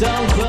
don't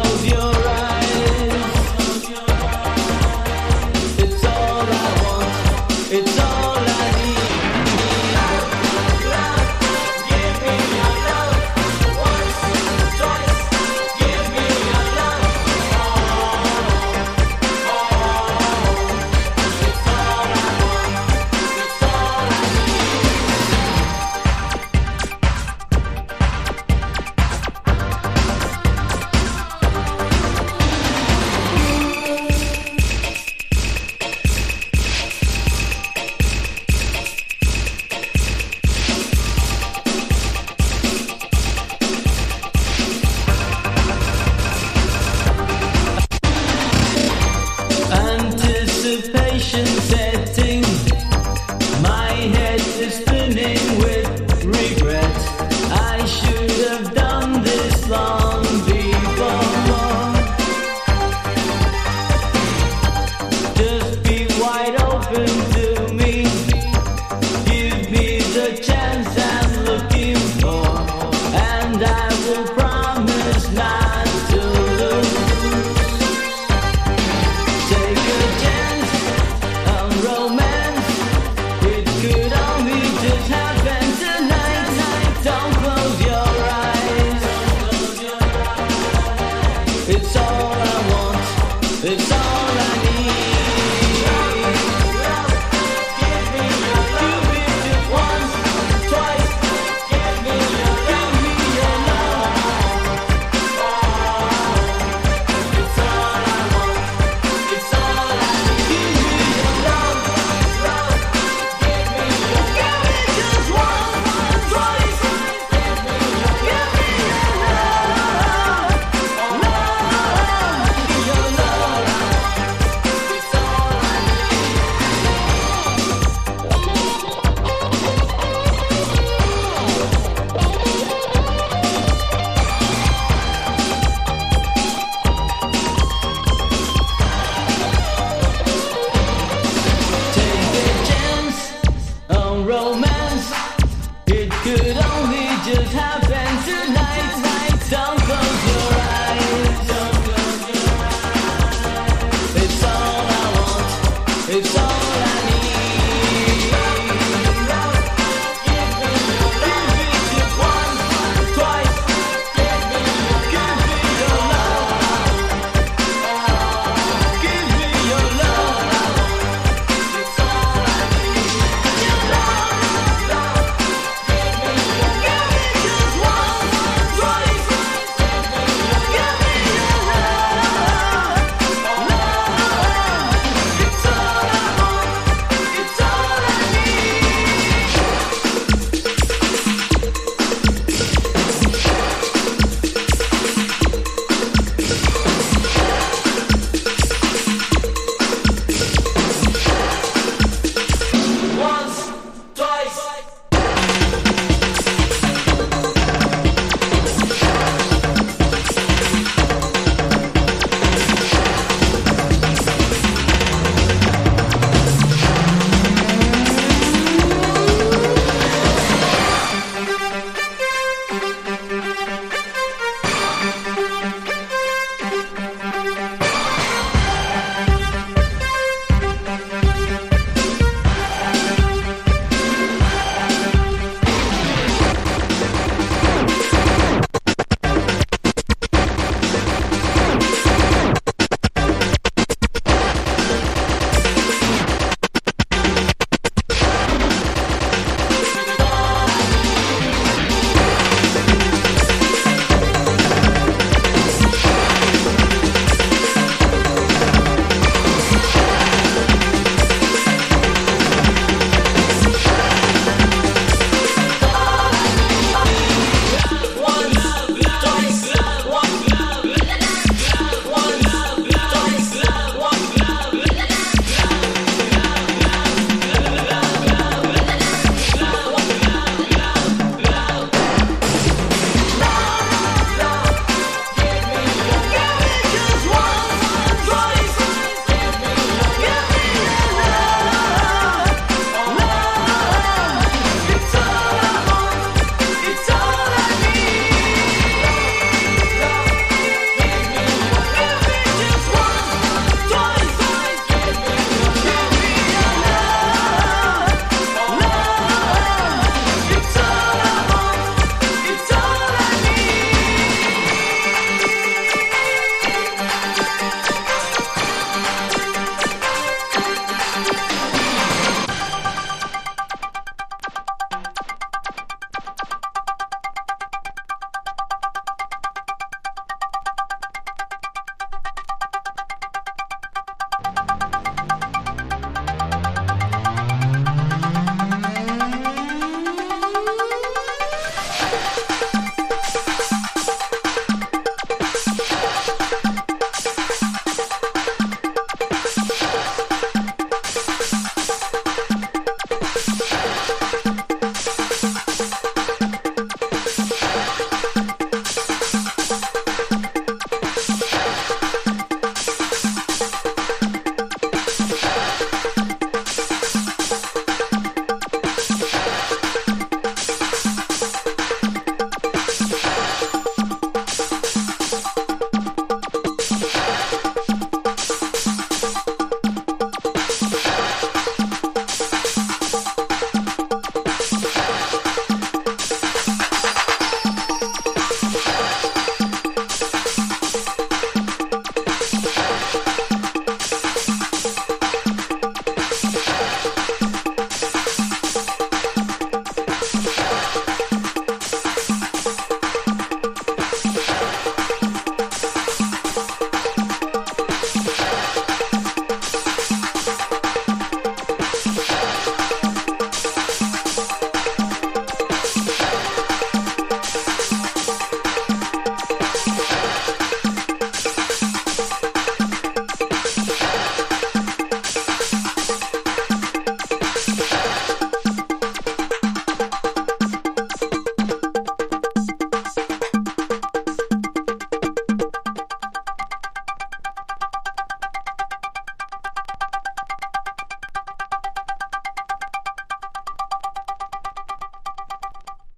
It's